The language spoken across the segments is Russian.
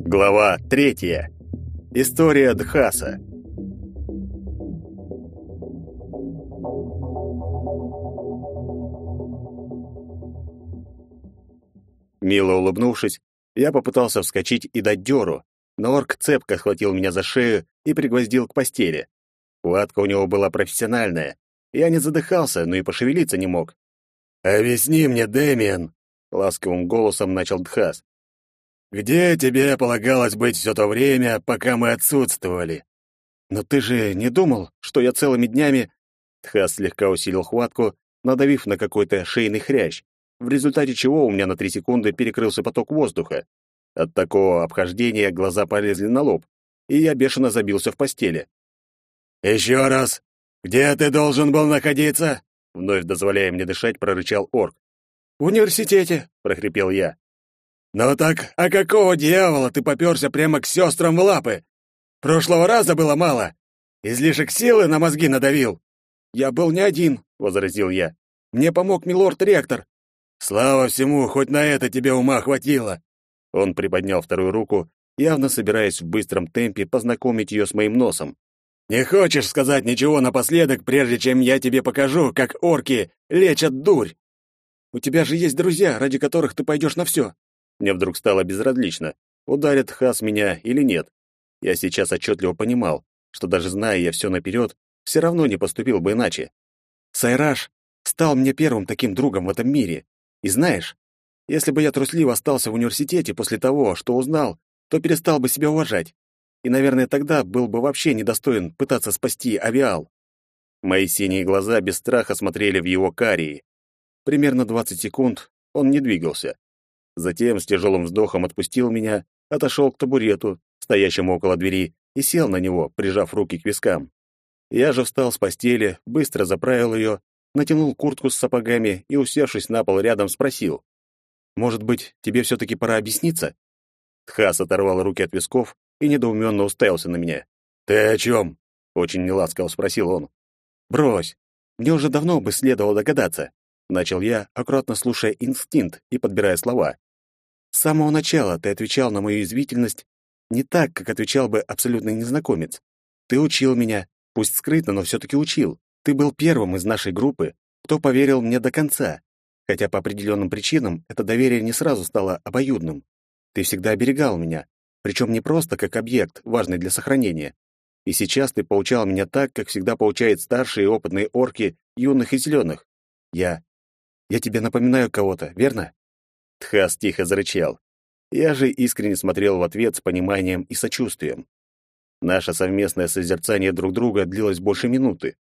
Глава третья. История Дхаса. Мило улыбнувшись, я попытался вскочить и дать дёру, но орк цепко схватил меня за шею и пригвоздил к постели. Хватка у него была профессиональная. Я не задыхался, но и пошевелиться не мог. «Объясни мне, Дэмиан!» — ласковым голосом начал Дхас. Где тебе полагалось быть все то время, пока мы отсутствовали? Но ты же не думал, что я целыми днями...» Тхас слегка усилил хватку, надавив на какой-то шейный хрящ, в результате чего у меня на три секунды перекрылся поток воздуха. От такого обхождения глаза полезли на лоб, и я бешено забился в постели. «Еще раз! Где ты должен был находиться?» Вновь дозволяя мне дышать, прорычал орк. «В университете!» — прохрипел я. «Ну так, а какого дьявола ты попёрся прямо к сестрам в лапы? Прошлого раза было мало. Излишек силы на мозги надавил». «Я был не один», — возразил я. «Мне помог милорд-ректор». «Слава всему, хоть на это тебе ума хватило». Он приподнял вторую руку, явно собираясь в быстром темпе познакомить ее с моим носом. «Не хочешь сказать ничего напоследок, прежде чем я тебе покажу, как орки лечат дурь?» «У тебя же есть друзья, ради которых ты пойдешь на все. Мне вдруг стало безразлично, ударит Хас меня или нет. Я сейчас отчетливо понимал, что даже зная я все наперед, все равно не поступил бы иначе. Сайраж стал мне первым таким другом в этом мире. И знаешь, если бы я трусливо остался в университете после того, что узнал, то перестал бы себя уважать. И, наверное, тогда был бы вообще недостоин пытаться спасти авиал. Мои синие глаза без страха смотрели в его карии. Примерно 20 секунд он не двигался. Затем с тяжелым вздохом отпустил меня, отошел к табурету, стоящему около двери, и сел на него, прижав руки к вискам. Я же встал с постели, быстро заправил ее, натянул куртку с сапогами и, усевшись на пол рядом, спросил. «Может быть, тебе все-таки пора объясниться?» Тхас оторвал руки от висков и недоуменно уставился на меня. «Ты о чем?» — очень неласково спросил он. «Брось. Мне уже давно бы следовало догадаться», — начал я, аккуратно слушая инстинкт и подбирая слова. С самого начала ты отвечал на мою извительность не так, как отвечал бы абсолютный незнакомец. Ты учил меня, пусть скрытно, но все-таки учил. Ты был первым из нашей группы, кто поверил мне до конца, хотя по определенным причинам это доверие не сразу стало обоюдным. Ты всегда оберегал меня, причем не просто как объект, важный для сохранения. И сейчас ты поучал меня так, как всегда поучает старшие и опытные орки юных и зеленых. Я... Я тебе напоминаю кого-то, верно? Тхас тихо зарычал. Я же искренне смотрел в ответ с пониманием и сочувствием. Наше совместное созерцание друг друга длилось больше минуты.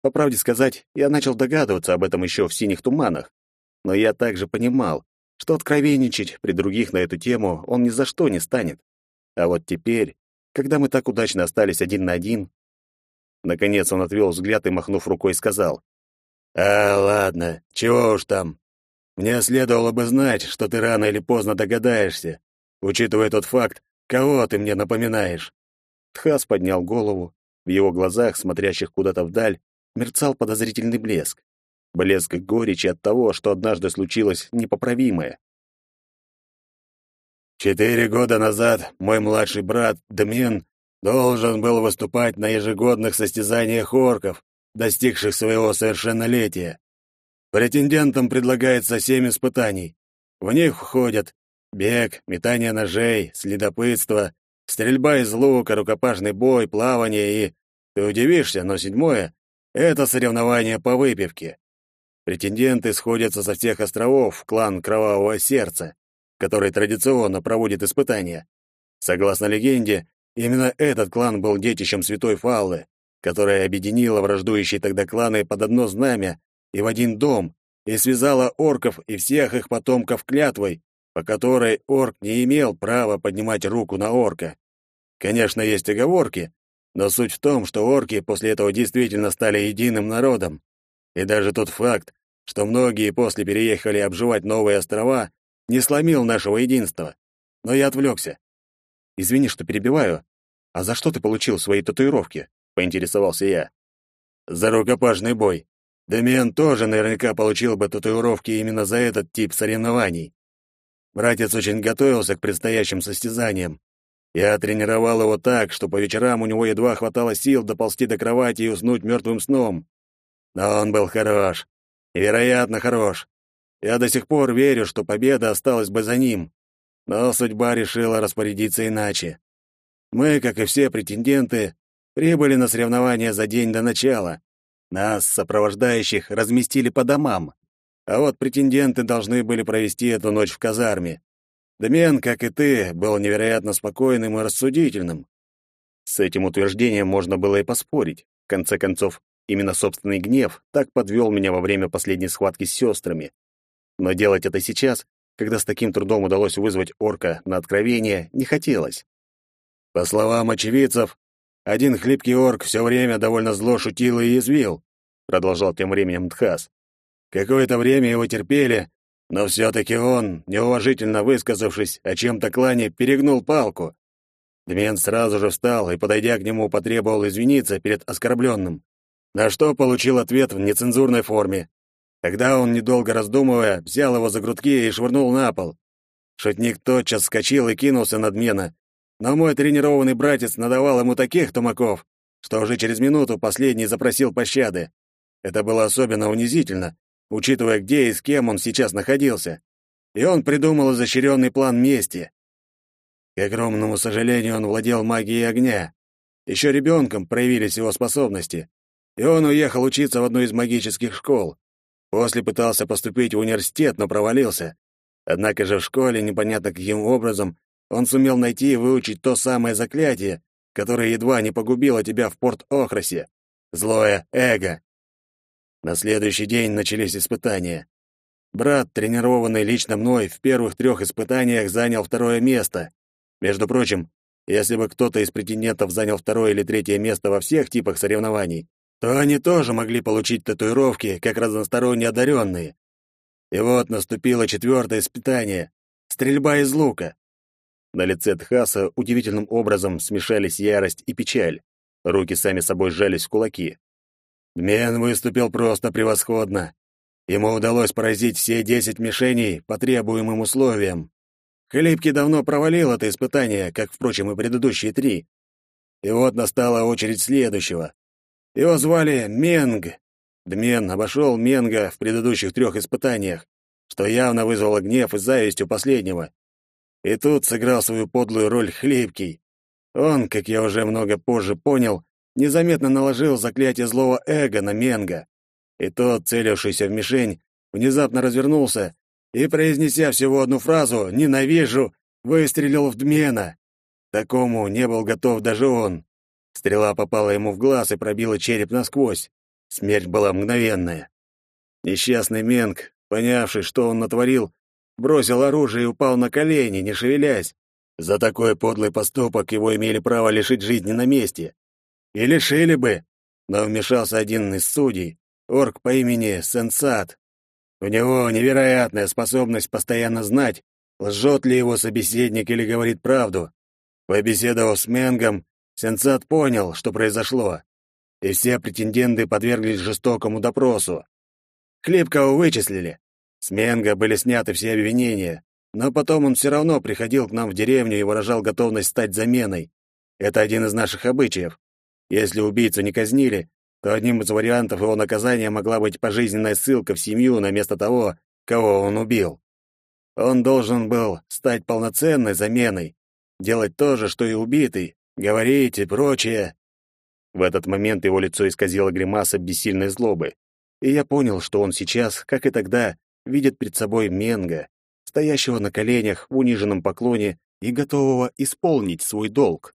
По правде сказать, я начал догадываться об этом еще в синих туманах, но я также понимал, что откровенничать при других на эту тему он ни за что не станет. А вот теперь, когда мы так удачно остались один на один, наконец он отвел взгляд и, махнув рукой, сказал, «А, ладно, чего уж там, мне следовало бы знать, что ты рано или поздно догадаешься, учитывая тот факт, кого ты мне напоминаешь. Тхас поднял голову. В его глазах, смотрящих куда-то вдаль, мерцал подозрительный блеск. Блеск горечи от того, что однажды случилось непоправимое. Четыре года назад мой младший брат Дмен должен был выступать на ежегодных состязаниях орков, достигших своего совершеннолетия. Претендентам предлагается семь испытаний. В них входят бег, метание ножей, следопытство, стрельба из лука, рукопашный бой, плавание и... Ты удивишься, но седьмое — это соревнование по выпивке. Претенденты сходятся со всех островов в клан Кровавого Сердца, который традиционно проводит испытания. Согласно легенде, именно этот клан был детищем Святой Фаллы, которая объединила враждующие тогда кланы под одно знамя и в один дом, и связала орков и всех их потомков клятвой, по которой орк не имел права поднимать руку на орка. Конечно, есть оговорки, но суть в том, что орки после этого действительно стали единым народом. И даже тот факт, что многие после переехали обживать новые острова, не сломил нашего единства. Но я отвлекся. Извини, что перебиваю. А за что ты получил свои татуировки? поинтересовался я. за рукопашный бой. Дамиан тоже наверняка получил бы татуировки именно за этот тип соревнований. Братец очень готовился к предстоящим состязаниям. Я тренировал его так, что по вечерам у него едва хватало сил доползти до кровати и уснуть мертвым сном. Но он был хорош. Невероятно хорош. Я до сих пор верю, что победа осталась бы за ним. Но судьба решила распорядиться иначе. Мы, как и все претенденты, прибыли на соревнования за день до начала. Нас, сопровождающих, разместили по домам. А вот претенденты должны были провести эту ночь в казарме. Дамиан, как и ты, был невероятно спокойным и рассудительным. С этим утверждением можно было и поспорить. В конце концов, именно собственный гнев так подвел меня во время последней схватки с сестрами. Но делать это сейчас, когда с таким трудом удалось вызвать орка на откровение, не хотелось. По словам очевидцев, один хлипкий орк все время довольно зло шутил и язвил, продолжал тем временем Тхас. Какое-то время его терпели, но все-таки он, неуважительно высказавшись о чем-то клане, перегнул палку. Дмен сразу же встал и, подойдя к нему, потребовал извиниться перед оскорбленным, на что получил ответ в нецензурной форме. Тогда он, недолго раздумывая, взял его за грудки и швырнул на пол. Шутник тотчас вскочил и кинулся на Дмена, но мой тренированный братец надавал ему таких тумаков, что уже через минуту последний запросил пощады. Это было особенно унизительно, учитывая, где и с кем он сейчас находился. И он придумал изощренный план мести. К огромному сожалению, он владел магией огня. Еще ребенком проявились его способности, и он уехал учиться в одну из магических школ. После пытался поступить в университет, но провалился. Однако же в школе, непонятно каким образом, он сумел найти и выучить то самое заклятие, которое едва не погубило тебя в Порт-Охросе. Злое эго. На следующий день начались испытания. Брат, тренированный лично мной, в первых трех испытаниях занял второе место. Между прочим, если бы кто-то из претендентов занял второе или третье место во всех типах соревнований, то они тоже могли получить татуировки, как разносторонне одаренные. И вот наступило четвертое испытание — стрельба из лука. На лице Тхаса удивительным образом смешались ярость и печаль. Руки сами собой сжались в кулаки. Дмен выступил просто превосходно. Ему удалось поразить все десять мишеней по требуемым условиям. Хлипкий давно провалил это испытание, как, впрочем, и предыдущие три. И вот настала очередь следующего. Его звали Менг. Дмен обошел Менга в предыдущих трех испытаниях, что явно вызвало гнев и зависть у последнего. И тут сыграл свою подлую роль Хлипкий. Он, как я уже много позже понял, незаметно наложил заклятие злого эго на Менга. И тот, целившийся в мишень, внезапно развернулся и, произнеся всего одну фразу «Ненавижу», выстрелил в Дмена. Такому не был готов даже он. Стрела попала ему в глаз и пробила череп насквозь. Смерть была мгновенная. Несчастный Менг, понявший, что он натворил, бросил оружие и упал на колени, не шевелясь. За такой подлый поступок его имели право лишить жизни на месте. И лишили бы, но вмешался один из судей, орк по имени Сенсат. У него невероятная способность постоянно знать, лжет ли его собеседник или говорит правду. Побеседовав с Менгом, Сенсат понял, что произошло, и все претенденты подверглись жестокому допросу. Хлебкого вычислили, с Менга были сняты все обвинения, но потом он все равно приходил к нам в деревню и выражал готовность стать заменой. Это один из наших обычаев. Если убийцу не казнили, то одним из вариантов его наказания могла быть пожизненная ссылка в семью на место того, кого он убил. Он должен был стать полноценной заменой, делать то же, что и убитый, говорить и прочее. В этот момент его лицо исказило гримаса бессильной злобы, и я понял, что он сейчас, как и тогда, видит перед собой Менга, стоящего на коленях в униженном поклоне и готового исполнить свой долг.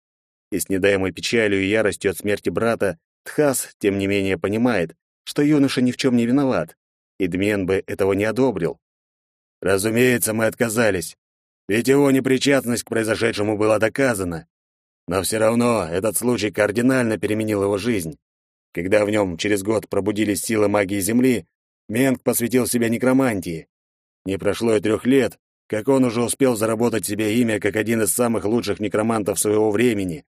И с недаемой печалью и яростью от смерти брата Тхас, тем не менее, понимает, что юноша ни в чем не виноват, и Дмен бы этого не одобрил. Разумеется, мы отказались, ведь его непричастность к произошедшему была доказана. Но все равно этот случай кардинально переменил его жизнь. Когда в нем через год пробудились силы магии Земли, Менг посвятил себя некромантии. Не прошло и трех лет, как он уже успел заработать себе имя как один из самых лучших некромантов своего времени.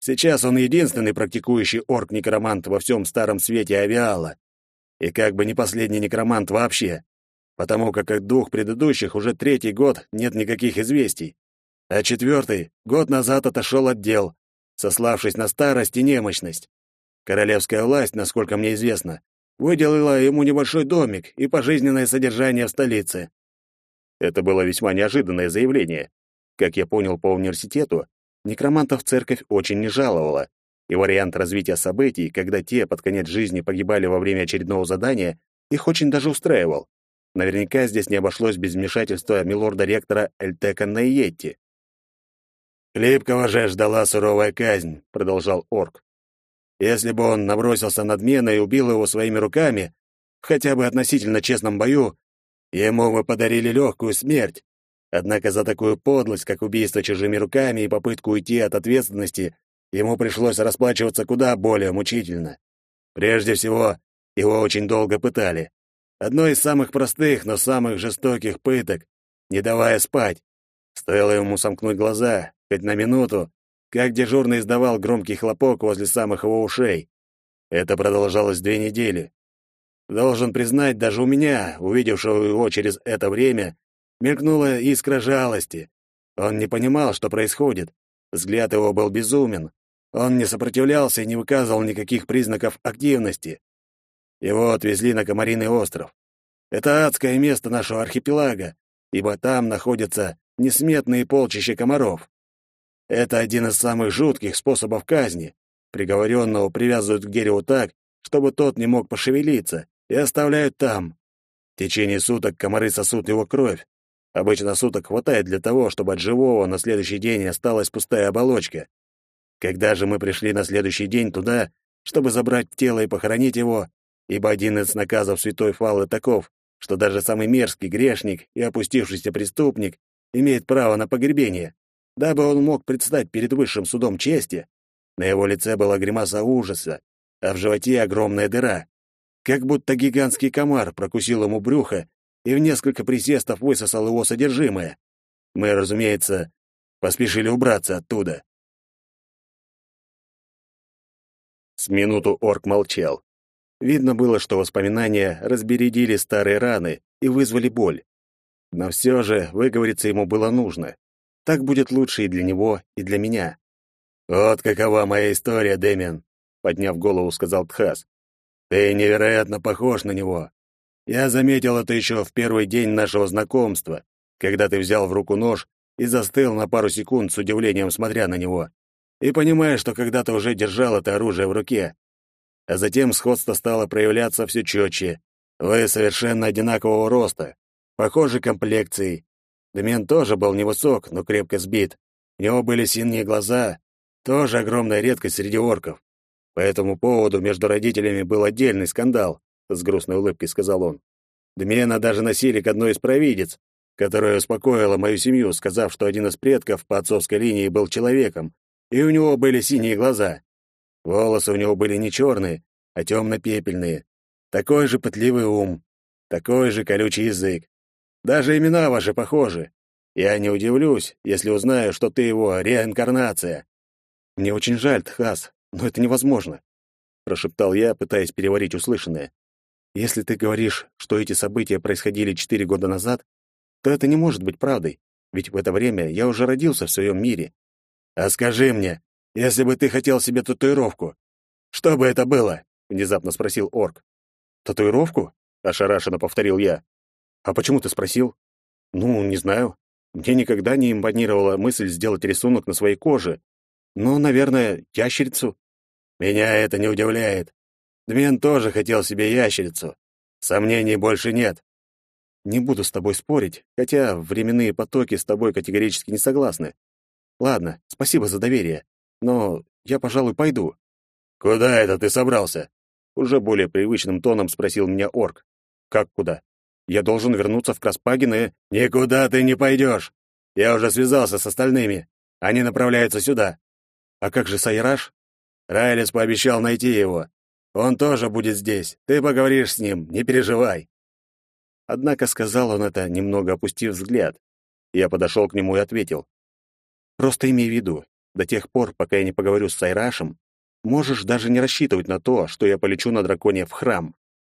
Сейчас он единственный практикующий орк-некромант во всем старом свете авиала. И как бы не последний некромант вообще, потому как от двух предыдущих уже третий год нет никаких известий. А четвертый год назад отошел от дел, сославшись на старость и немощность. Королевская власть, насколько мне известно, выделила ему небольшой домик и пожизненное содержание в столице. Это было весьма неожиданное заявление. Как я понял по университету, некромантов церковь очень не жаловала, и вариант развития событий, когда те под конец жизни погибали во время очередного задания, их очень даже устраивал. Наверняка здесь не обошлось без вмешательства милорда-ректора Эльтека Найетти. «Клипкого же ждала суровая казнь», — продолжал орк. «Если бы он набросился на Дмена и убил его своими руками, хотя бы относительно честном бою, ему бы подарили легкую смерть. Однако за такую подлость, как убийство чужими руками и попытку уйти от ответственности, ему пришлось расплачиваться куда более мучительно. Прежде всего, его очень долго пытали. Одно из самых простых, но самых жестоких пыток, не давая спать. Стоило ему сомкнуть глаза, хоть на минуту, как дежурный издавал громкий хлопок возле самых его ушей. Это продолжалось две недели. Должен признать, даже у меня, увидевшего его через это время, мелькнула искра жалости. Он не понимал, что происходит. Взгляд его был безумен. Он не сопротивлялся и не выказывал никаких признаков активности. Его отвезли на Комариный остров. Это адское место нашего архипелага, ибо там находятся несметные полчища комаров. Это один из самых жутких способов казни. Приговоренного привязывают к дереву так, чтобы тот не мог пошевелиться, и оставляют там. В течение суток комары сосут его кровь. Обычно суток хватает для того, чтобы от живого на следующий день осталась пустая оболочка. Когда же мы пришли на следующий день туда, чтобы забрать тело и похоронить его, ибо один из наказов святой Фалы таков, что даже самый мерзкий грешник и опустившийся преступник имеет право на погребение, дабы он мог предстать перед высшим судом чести. На его лице была гримаса ужаса, а в животе огромная дыра. Как будто гигантский комар прокусил ему брюхо и в несколько присестов высосал его содержимое. Мы, разумеется, поспешили убраться оттуда. С минуту орк молчал. Видно было, что воспоминания разбередили старые раны и вызвали боль. Но все же выговориться ему было нужно. Так будет лучше и для него, и для меня. «Вот какова моя история, Дэмиан», — подняв голову, сказал Тхас. «Ты невероятно похож на него. Я заметил это еще в первый день нашего знакомства, когда ты взял в руку нож и застыл на пару секунд с удивлением, смотря на него, и понимая, что когда-то уже держал это оружие в руке а затем сходство стало проявляться все четче. Вы совершенно одинакового роста, похожей комплекцией. Демен тоже был невысок, но крепко сбит. У него были синие глаза, тоже огромная редкость среди орков. По этому поводу между родителями был отдельный скандал, с грустной улыбкой сказал он. Дмена даже носили к одной из провидец, которая успокоила мою семью, сказав, что один из предков по отцовской линии был человеком, и у него были синие глаза. Волосы у него были не черные, а темно-пепельные. Такой же пытливый ум, такой же колючий язык. Даже имена ваши похожи. Я не удивлюсь, если узнаю, что ты его реинкарнация. Мне очень жаль, Тхас, но это невозможно, прошептал я, пытаясь переварить услышанное. Если ты говоришь, что эти события происходили четыре года назад, то это не может быть правдой, ведь в это время я уже родился в своем мире. А скажи мне, если бы ты хотел себе татуировку, что бы это было? внезапно спросил орк. Татуировку? ошарашенно повторил я. А почему ты спросил? Ну, не знаю. Мне никогда не импонировала мысль сделать рисунок на своей коже. Но, наверное, ящерицу. Меня это не удивляет. Дмен тоже хотел себе ящерицу. Сомнений больше нет. Не буду с тобой спорить, хотя временные потоки с тобой категорически не согласны. Ладно, спасибо за доверие. Но я, пожалуй, пойду. Куда это ты собрался? Уже более привычным тоном спросил меня орк. Как куда? Я должен вернуться в Краспаген и... Никуда ты не пойдешь. Я уже связался с остальными. Они направляются сюда. А как же Сайраж? Райлис пообещал найти его. Он тоже будет здесь. Ты поговоришь с ним, не переживай. Однако сказал он это, немного опустив взгляд. Я подошел к нему и ответил. Просто имей в виду, до тех пор, пока я не поговорю с Сайрашем, можешь даже не рассчитывать на то, что я полечу на драконе в храм.